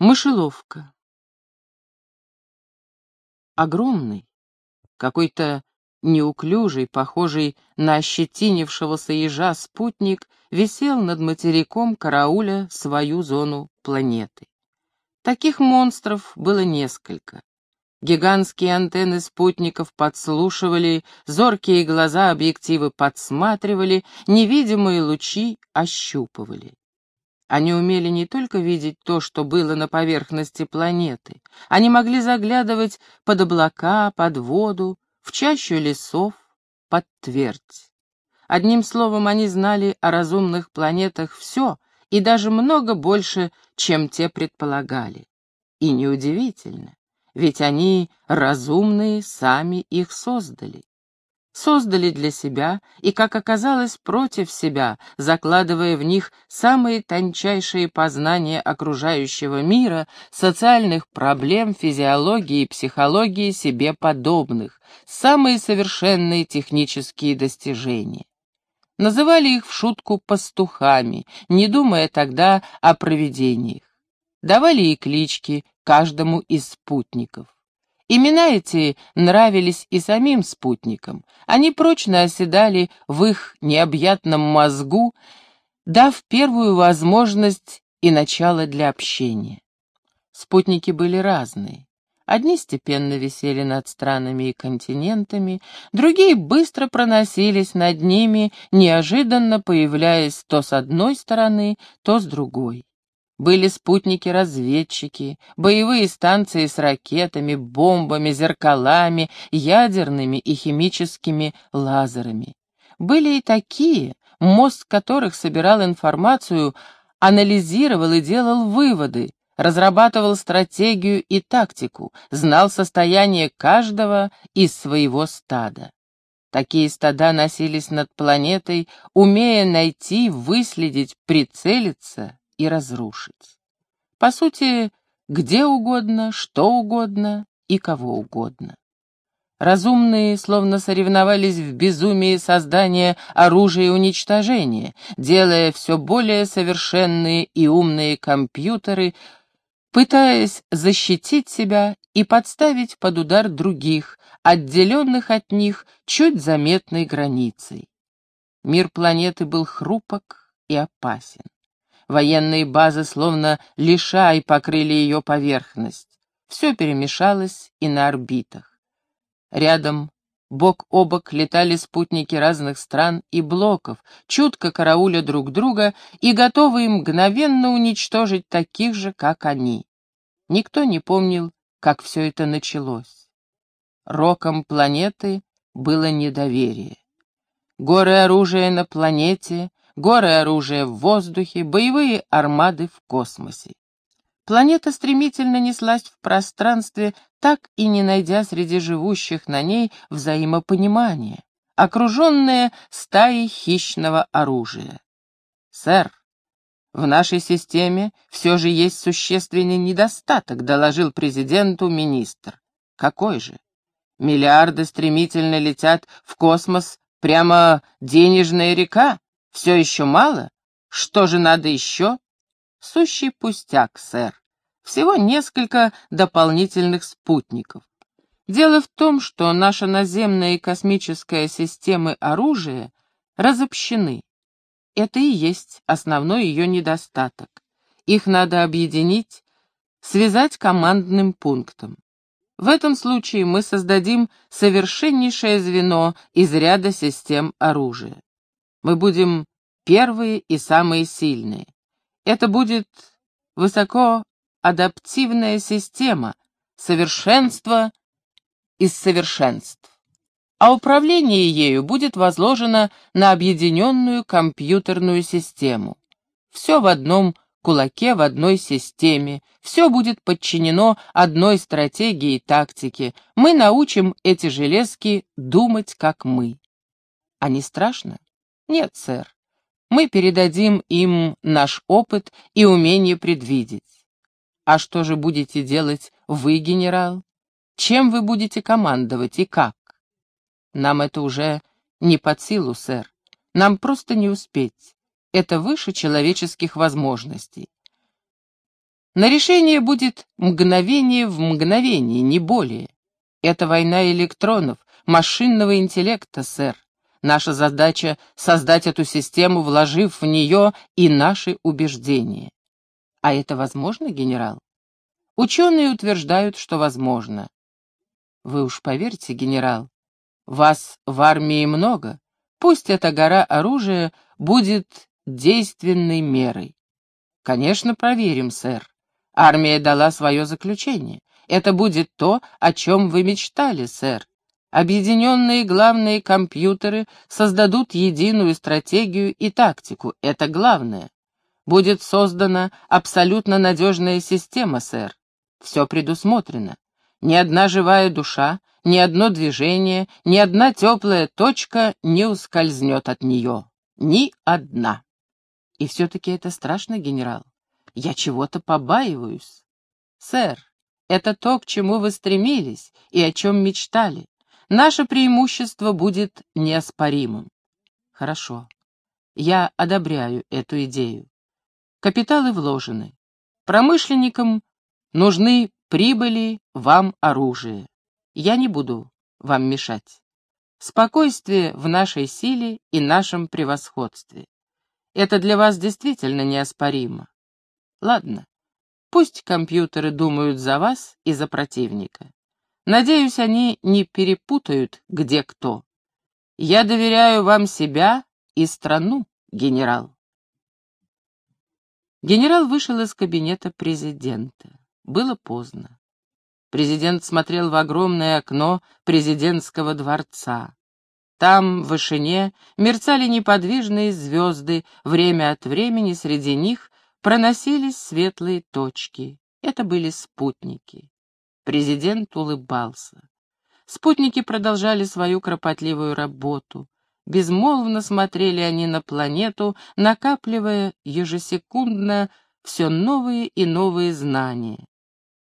Мышеловка. Огромный, какой-то неуклюжий, похожий на ощетинившегося ежа спутник, висел над материком карауля свою зону планеты. Таких монстров было несколько. Гигантские антенны спутников подслушивали, зоркие глаза объективы подсматривали, невидимые лучи ощупывали. Они умели не только видеть то, что было на поверхности планеты, они могли заглядывать под облака, под воду, в чащу лесов, под твердь. Одним словом, они знали о разумных планетах все и даже много больше, чем те предполагали. И неудивительно, ведь они, разумные, сами их создали создали для себя и, как оказалось, против себя, закладывая в них самые тончайшие познания окружающего мира, социальных проблем, физиологии и психологии себе подобных, самые совершенные технические достижения. Называли их в шутку пастухами, не думая тогда о провидениях. Давали и клички каждому из спутников. Имена эти нравились и самим спутникам. Они прочно оседали в их необъятном мозгу, дав первую возможность и начало для общения. Спутники были разные. Одни степенно висели над странами и континентами, другие быстро проносились над ними, неожиданно появляясь то с одной стороны, то с другой. Были спутники-разведчики, боевые станции с ракетами, бомбами, зеркалами, ядерными и химическими лазерами. Были и такие, мозг которых собирал информацию, анализировал и делал выводы, разрабатывал стратегию и тактику, знал состояние каждого из своего стада. Такие стада носились над планетой, умея найти, выследить, прицелиться и разрушить. По сути, где угодно, что угодно и кого угодно. Разумные словно соревновались в безумии создания оружия уничтожения, делая все более совершенные и умные компьютеры, пытаясь защитить себя и подставить под удар других, отделенных от них чуть заметной границей. Мир планеты был хрупок и опасен. Военные базы словно лишай покрыли ее поверхность. Все перемешалось и на орбитах. Рядом, бок о бок, летали спутники разных стран и блоков, чутко карауля друг друга и готовые мгновенно уничтожить таких же, как они. Никто не помнил, как все это началось. Роком планеты было недоверие. Горы оружия на планете, горы оружия в воздухе, боевые армады в космосе. Планета стремительно неслась в пространстве, так и не найдя среди живущих на ней взаимопонимания, окруженная стаей хищного оружия. «Сэр, в нашей системе все же есть существенный недостаток», доложил президенту министр. «Какой же? Миллиарды стремительно летят в космос, прямо денежная река, все еще мало? Что же надо еще? Сущий пустяк, сэр. Всего несколько дополнительных спутников. Дело в том, что наша наземная и космическая системы оружия разобщены. Это и есть основной ее недостаток. Их надо объединить, связать командным пунктом. В этом случае мы создадим совершеннейшее звено из ряда систем оружия. Мы будем первые и самые сильные. Это будет высокоадаптивная система, совершенство из совершенств. А управление ею будет возложено на объединенную компьютерную систему. Все в одном кулаке, в одной системе, все будет подчинено одной стратегии и тактике. Мы научим эти железки думать, как мы. А не страшно? Нет, сэр. Мы передадим им наш опыт и умение предвидеть. А что же будете делать вы, генерал? Чем вы будете командовать и как? Нам это уже не под силу, сэр. Нам просто не успеть. Это выше человеческих возможностей. На решение будет мгновение в мгновение, не более. Это война электронов, машинного интеллекта, сэр. Наша задача — создать эту систему, вложив в нее и наши убеждения. А это возможно, генерал? Ученые утверждают, что возможно. Вы уж поверьте, генерал, вас в армии много, пусть эта гора оружия будет действенной мерой. Конечно, проверим, сэр. Армия дала свое заключение. Это будет то, о чем вы мечтали, сэр. Объединенные главные компьютеры создадут единую стратегию и тактику. Это главное. Будет создана абсолютно надежная система, сэр. Все предусмотрено. Ни одна живая душа, ни одно движение, ни одна теплая точка не ускользнет от нее. Ни одна. И все-таки это страшно, генерал. Я чего-то побаиваюсь. Сэр, это то, к чему вы стремились и о чем мечтали. Наше преимущество будет неоспоримым. Хорошо. Я одобряю эту идею. Капиталы вложены. Промышленникам нужны прибыли, вам оружие. Я не буду вам мешать. Спокойствие в нашей силе и нашем превосходстве. Это для вас действительно неоспоримо. Ладно, пусть компьютеры думают за вас и за противника. Надеюсь, они не перепутают, где кто. Я доверяю вам себя и страну, генерал. Генерал вышел из кабинета президента. Было поздно. Президент смотрел в огромное окно президентского дворца. Там, в вышине, мерцали неподвижные звезды, время от времени среди них проносились светлые точки. Это были спутники. Президент улыбался. Спутники продолжали свою кропотливую работу. Безмолвно смотрели они на планету, накапливая ежесекундно все новые и новые знания.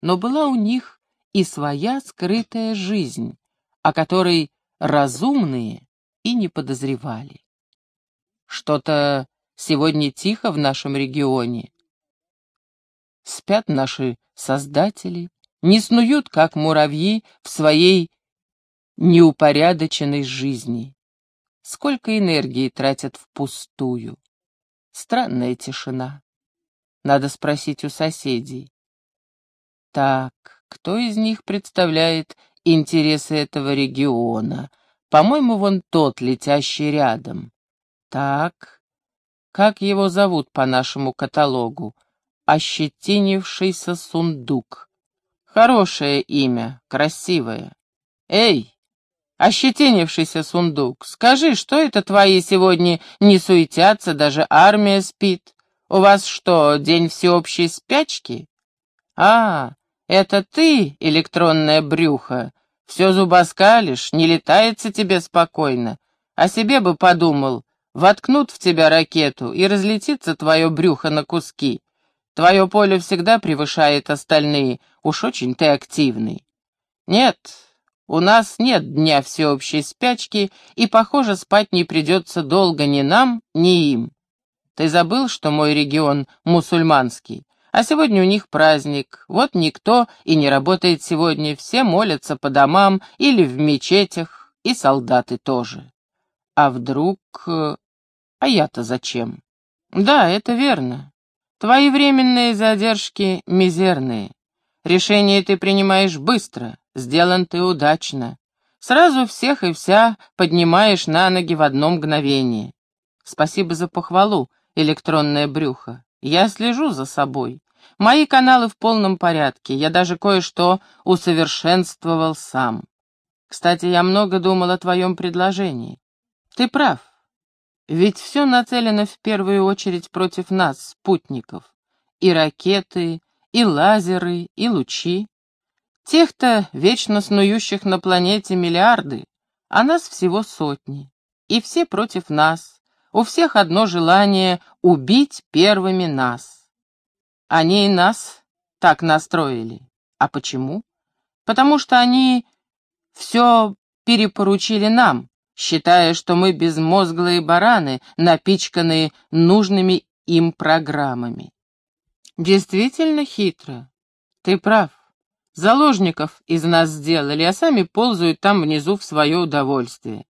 Но была у них и своя скрытая жизнь, о которой разумные и не подозревали. Что-то сегодня тихо в нашем регионе. Спят наши создатели, не снуют, как муравьи, в своей неупорядоченной жизни. Сколько энергии тратят впустую. Странная тишина. Надо спросить у соседей. Так, кто из них представляет интересы этого региона? По-моему, вон тот, летящий рядом. Так, как его зовут по нашему каталогу? Ощетинившийся сундук. Хорошее имя, красивое. Эй, ощетинившийся сундук, скажи, что это твои сегодня не суетятся, даже армия спит? У вас что, день всеобщей спячки? А, это ты, электронное брюхо, все зубоскалишь, не летается тебе спокойно. О себе бы подумал, воткнут в тебя ракету, и разлетится твое брюхо на куски. Твое поле всегда превышает остальные, уж очень ты активный. Нет, у нас нет дня всеобщей спячки, и, похоже, спать не придется долго ни нам, ни им. Ты забыл, что мой регион мусульманский? А сегодня у них праздник. Вот никто и не работает сегодня, все молятся по домам или в мечетях, и солдаты тоже. А вдруг... Э, а я-то зачем? Да, это верно. Твои временные задержки мизерные. Решение ты принимаешь быстро, сделан ты удачно. Сразу всех и вся поднимаешь на ноги в одно мгновение. Спасибо за похвалу, электронное брюхо. Я слежу за собой. Мои каналы в полном порядке, я даже кое-что усовершенствовал сам. Кстати, я много думал о твоем предложении. Ты прав. Ведь все нацелено в первую очередь против нас, спутников. И ракеты, и лазеры, и лучи. Тех-то, вечно снующих на планете, миллиарды, а нас всего сотни. И все против нас. У всех одно желание — убить первыми нас. Они и нас так настроили. А почему? Потому что они все перепоручили нам, считая, что мы безмозглые бараны, напичканные нужными им программами. Действительно хитро. Ты прав. Заложников из нас сделали, а сами ползают там внизу в свое удовольствие.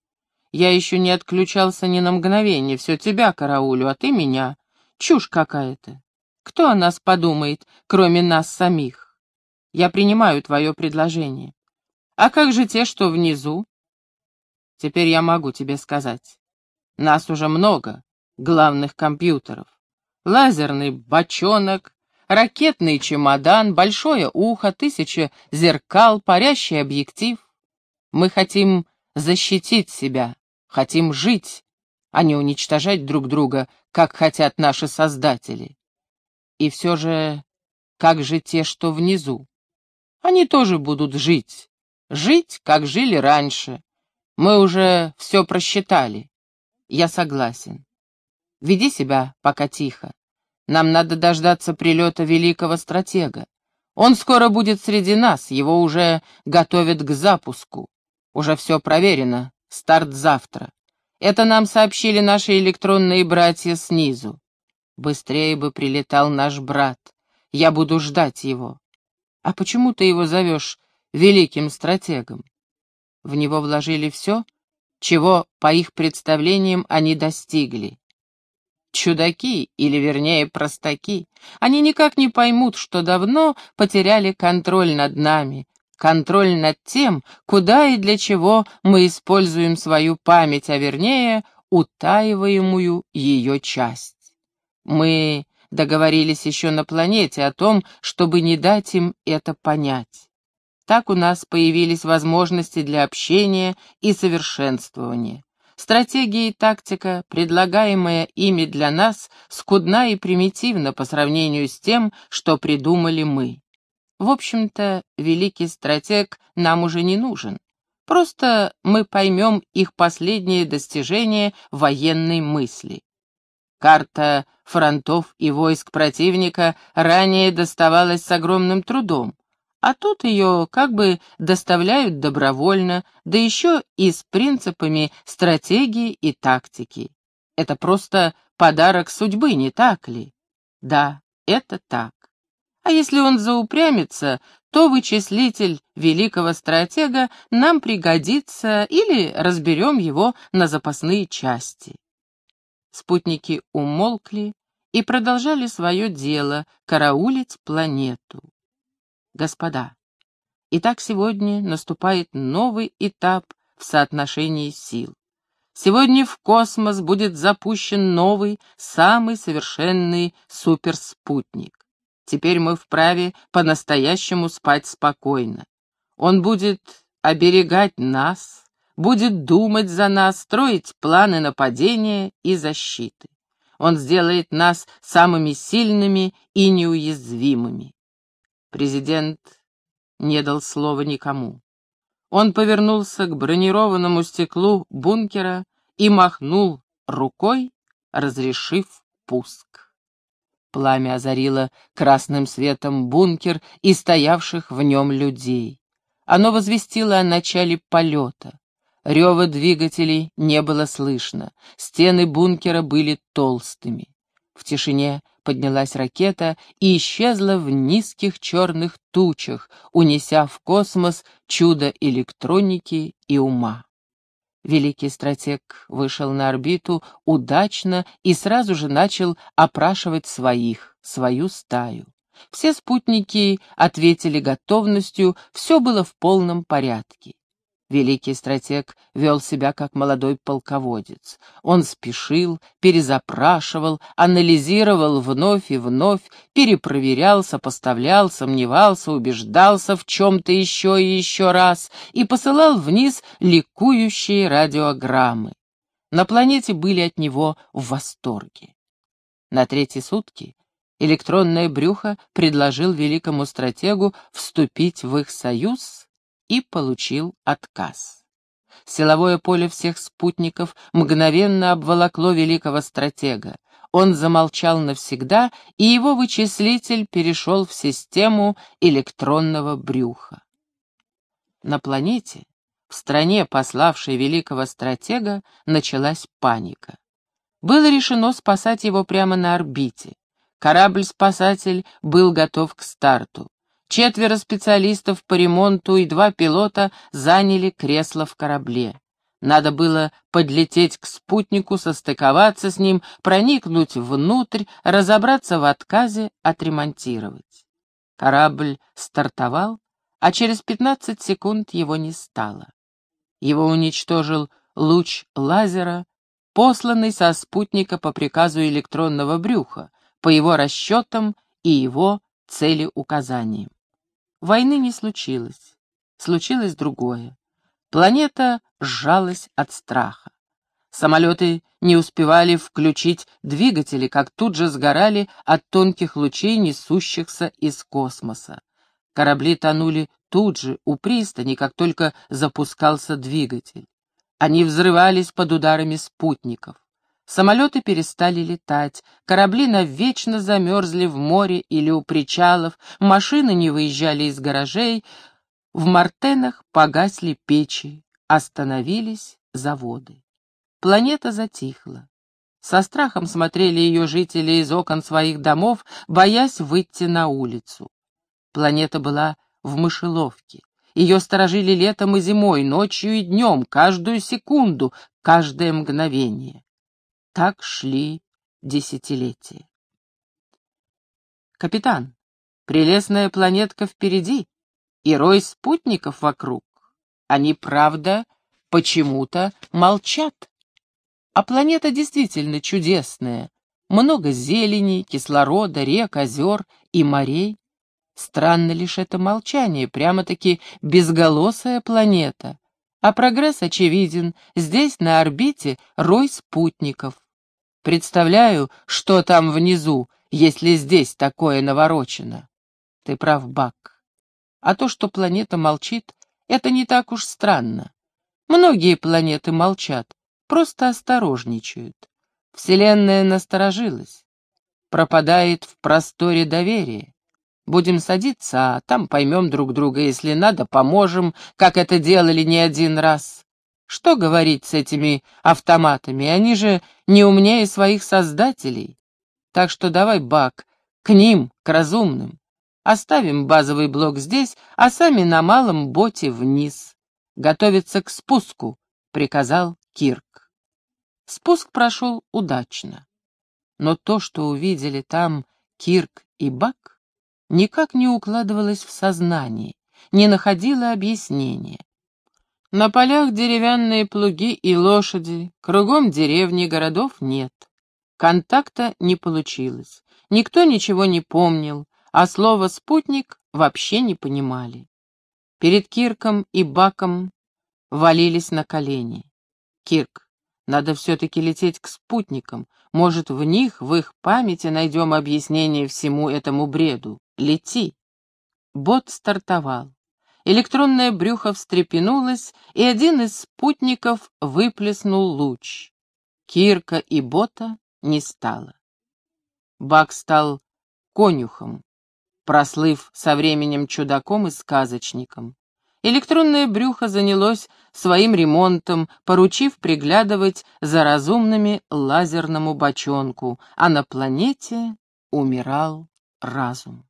Я еще не отключался ни на мгновение, все тебя караулю, а ты меня. Чушь какая-то. Кто о нас подумает, кроме нас самих? Я принимаю твое предложение. А как же те, что внизу? Теперь я могу тебе сказать. Нас уже много, главных компьютеров. Лазерный бочонок, ракетный чемодан, большое ухо, тысяча зеркал, парящий объектив. Мы хотим защитить себя, хотим жить, а не уничтожать друг друга, как хотят наши создатели. И все же, как же те, что внизу? Они тоже будут жить, жить, как жили раньше. Мы уже все просчитали. Я согласен. Веди себя пока тихо. Нам надо дождаться прилета великого стратега. Он скоро будет среди нас, его уже готовят к запуску. Уже все проверено, старт завтра. Это нам сообщили наши электронные братья снизу. Быстрее бы прилетал наш брат. Я буду ждать его. А почему ты его зовешь великим стратегом? В него вложили все, чего, по их представлениям, они достигли. Чудаки, или вернее простаки, они никак не поймут, что давно потеряли контроль над нами, контроль над тем, куда и для чего мы используем свою память, а вернее, утаиваемую ее часть. Мы договорились еще на планете о том, чтобы не дать им это понять. Так у нас появились возможности для общения и совершенствования. Стратегия и тактика, предлагаемая ими для нас, скудна и примитивна по сравнению с тем, что придумали мы. В общем-то, великий стратег нам уже не нужен. Просто мы поймем их последние достижения военной мысли. Карта фронтов и войск противника ранее доставалась с огромным трудом, а тут ее как бы доставляют добровольно, да еще и с принципами стратегии и тактики. Это просто подарок судьбы, не так ли? Да, это так. А если он заупрямится, то вычислитель великого стратега нам пригодится или разберем его на запасные части. Спутники умолкли и продолжали свое дело — караулить планету. Господа, итак сегодня наступает новый этап в соотношении сил. Сегодня в космос будет запущен новый, самый совершенный суперспутник. Теперь мы вправе по-настоящему спать спокойно. Он будет оберегать нас, будет думать за нас, строить планы нападения и защиты. Он сделает нас самыми сильными и неуязвимыми. Президент не дал слова никому. Он повернулся к бронированному стеклу бункера и махнул рукой, разрешив пуск. Пламя озарило красным светом бункер и стоявших в нем людей. Оно возвестило о начале полета. Рева двигателей не было слышно, стены бункера были толстыми. В тишине поднялась ракета и исчезла в низких черных тучах, унеся в космос чудо электроники и ума. Великий стратег вышел на орбиту удачно и сразу же начал опрашивать своих, свою стаю. Все спутники ответили готовностью, все было в полном порядке. Великий стратег вел себя как молодой полководец. Он спешил, перезапрашивал, анализировал вновь и вновь, перепроверял, сопоставлял, сомневался, убеждался в чем-то еще и еще раз и посылал вниз ликующие радиограммы. На планете были от него в восторге. На третьи сутки электронное брюхо предложил великому стратегу вступить в их союз и получил отказ. Силовое поле всех спутников мгновенно обволокло великого стратега. Он замолчал навсегда, и его вычислитель перешел в систему электронного брюха. На планете, в стране, пославшей великого стратега, началась паника. Было решено спасать его прямо на орбите. Корабль-спасатель был готов к старту. Четверо специалистов по ремонту и два пилота заняли кресло в корабле. Надо было подлететь к спутнику, состыковаться с ним, проникнуть внутрь, разобраться в отказе, отремонтировать. Корабль стартовал, а через 15 секунд его не стало. Его уничтожил луч лазера, посланный со спутника по приказу электронного брюха, по его расчетам и его целеуказаниям. Войны не случилось. Случилось другое. Планета сжалась от страха. Самолеты не успевали включить двигатели, как тут же сгорали от тонких лучей, несущихся из космоса. Корабли тонули тут же, у пристани, как только запускался двигатель. Они взрывались под ударами спутников. Самолеты перестали летать, корабли навечно замерзли в море или у причалов, машины не выезжали из гаражей, в Мартенах погасли печи, остановились заводы. Планета затихла. Со страхом смотрели ее жители из окон своих домов, боясь выйти на улицу. Планета была в мышеловке. Ее сторожили летом и зимой, ночью и днем, каждую секунду, каждое мгновение. Так шли десятилетия. «Капитан, прелестная планетка впереди и рой спутников вокруг. Они, правда, почему-то молчат. А планета действительно чудесная. Много зелени, кислорода, рек, озер и морей. Странно лишь это молчание, прямо-таки безголосая планета. А прогресс очевиден, здесь на орбите рой спутников. Представляю, что там внизу, если здесь такое наворочено. Ты прав, Бак. А то, что планета молчит, это не так уж странно. Многие планеты молчат, просто осторожничают. Вселенная насторожилась. Пропадает в просторе доверие. Будем садиться, а там поймем друг друга, если надо, поможем, как это делали не один раз. Что говорить с этими автоматами? Они же не умнее своих создателей. Так что давай, Бак, к ним, к разумным. Оставим базовый блок здесь, а сами на малом боте вниз. Готовиться к спуску, приказал Кирк. Спуск прошел удачно. Но то, что увидели там Кирк и Бак, никак не укладывалось в сознание, не находило объяснения. На полях деревянные плуги и лошади, кругом деревни, городов нет. Контакта не получилось, никто ничего не помнил, а слово «спутник» вообще не понимали. Перед Кирком и Баком валились на колени. «Кирк, надо все-таки лететь к спутникам. Может, в них, в их памяти найдем объяснение всему этому бреду. Лети!» Бот стартовал. Электронное брюхо встрепенулось, и один из спутников выплеснул луч. Кирка и Бота не стало. Бак стал конюхом, прослыв со временем чудаком и сказочником. Электронное брюхо занялось своим ремонтом, поручив приглядывать за разумными лазерному бочонку, а на планете умирал разум.